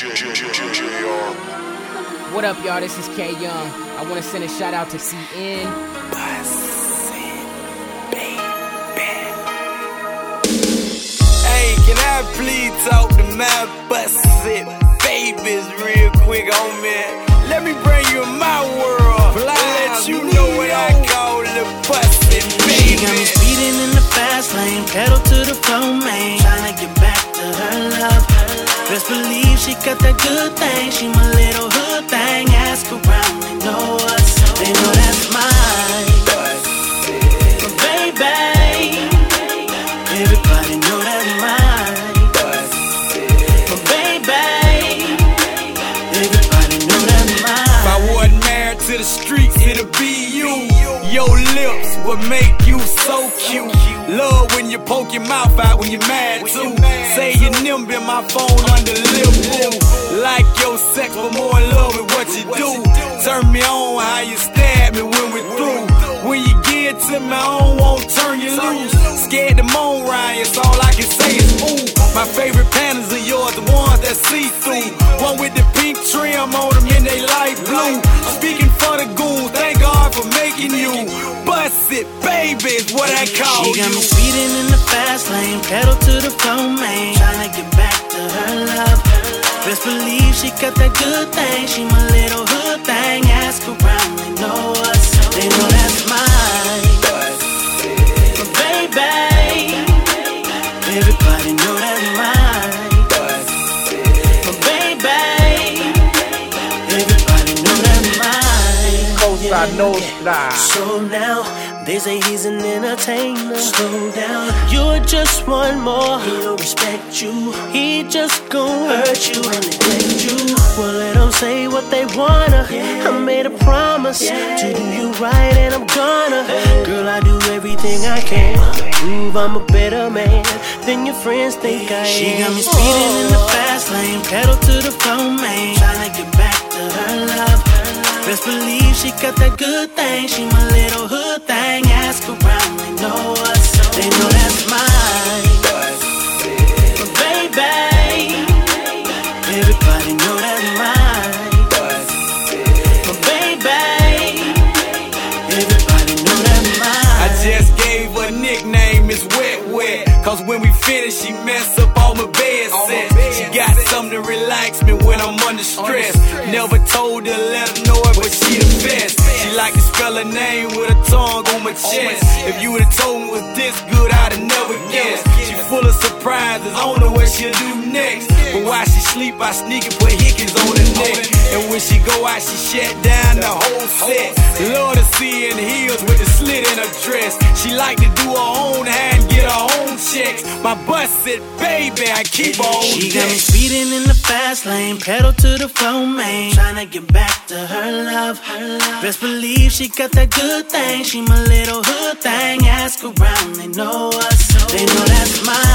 What up, y'all? This is K Young. I want to send a shout out to CN. Hey, can I please talk to my busted babies real quick oh on me? Let me bring you in my world. Let you know what I call the Believe she got that good thing. She my little hood thing. Ask around, they know us. They know that's mine. Baby, everybody know that's mine. Baby, everybody know that's mine. If I wasn't married to the streets, it'd be you. Your lips would make you so cute. Love when you poke your mouth out when you're mad too. Say your nimble my phone under lip boo. Like your sex, but more in love with what you do. Turn me on how you stab me when we're through. When you get to I don't want turn you loose. Scared to moan, Ryan, it's all I can say is ooh. My favorite panties are yours, the ones that see through. One with the pink trim on them and they light blue. I'm Speaking making you. Bust it, baby, is what I call you. She got me speeding in the fast lane, pedal to the floor, man. Tryna get back to her love. Best believe she got that good thing. She my little hood thing. Ask around, they know us. They know that's mine. But baby, Coastside, no slide. So now, they say he's an entertainer. Slow down, you're just one more. He don't respect you. He just gon' hurt you and neglect you. Well, let them say what they wanna. I made a promise to do you right, and I'm gonna. Girl, I do everything I can to prove I'm a better man than your friends think I am. She got me speeding in the fast lane, pedal to the floor, man. Tryna get back to her love. Best believe she got that good thing. She my little hood thing. Ask around, they know us. They know that's mine. Miss Wet Wet. Cause when we finish, she mess up all my bed sets. She got something to relax me when I'm under stress. Never told her, let her know it, but she the best. She like to spell her name with a tongue on my chest. If you would've told me it was this good, I'd surprises, I don't know what she'll do next. But while she sleep, I sneak and put hickeys on her neck. And when she go out, she shut down the whole set. Love to see her in heels with the slit in her dress. She like to do her own hair and get her own checks. My busted baby, I keep her on She got me speeding in the fast lane, pedal to the floor, man. Tryna get back to her love. Best believe she got that good thing. She my little hood thing. Ask around, they know us. They know that's mine.